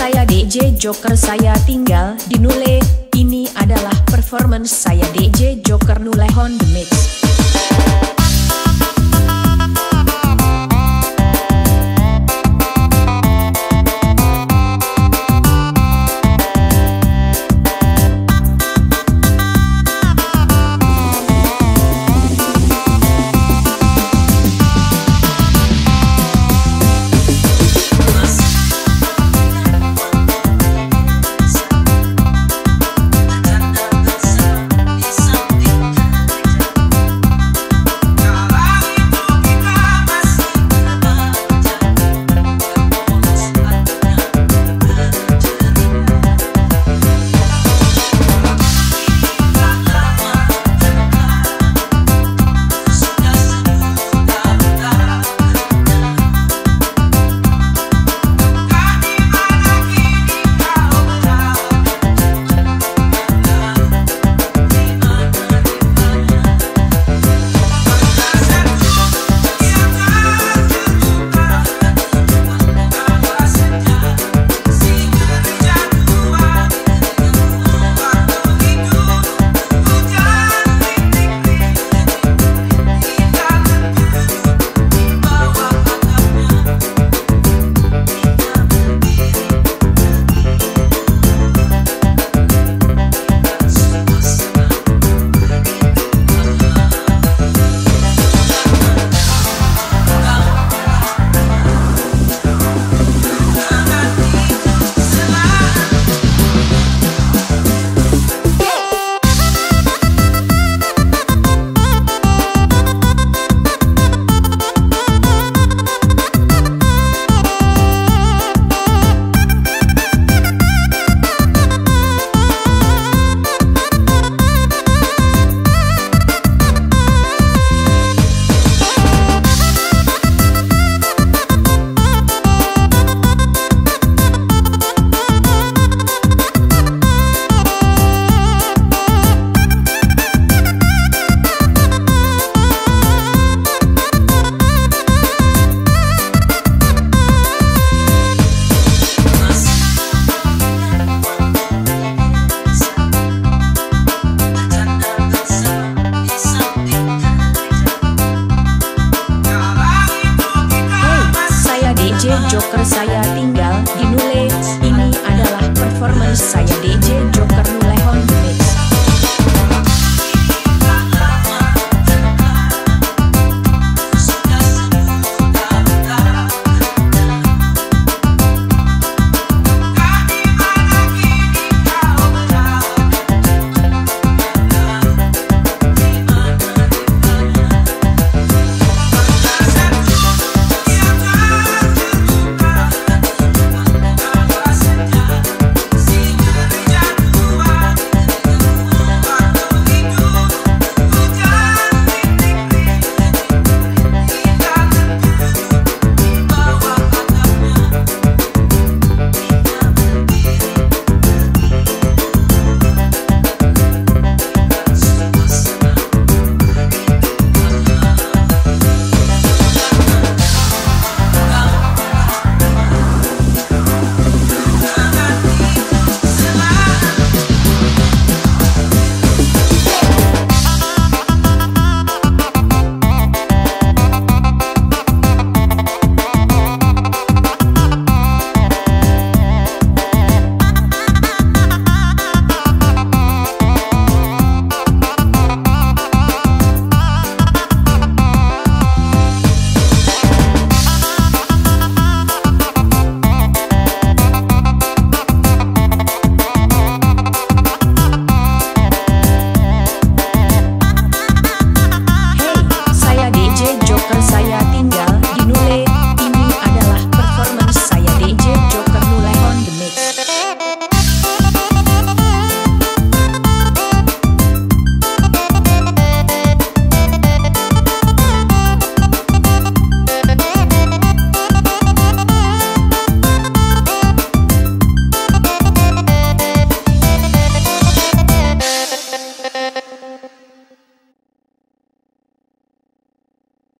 Saya DJ Joker saya tinggal di Nule. Ini adalah performance saya DJ Joker Nule on the mix Joker saya tinggal